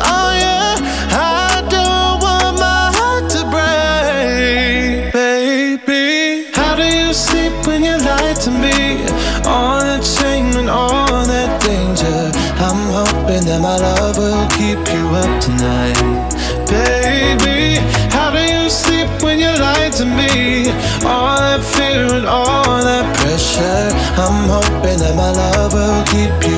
Oh yeah. I don't want my heart to break, baby. How do you sleep when you lie to me? All that shame and all that danger. I'm hoping that my love will keep you up tonight, baby. How do you sleep when you to me? All that fear and all that pressure. I'm hoping that my love will keep you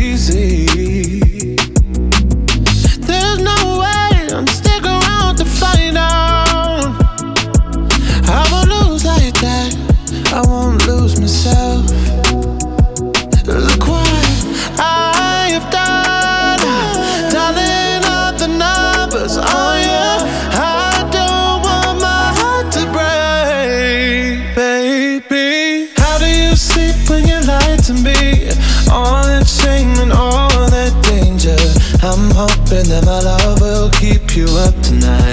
Baby. How do you sleep when you lie to me? All that shame and all that danger. I'm hoping that my love will keep you up tonight,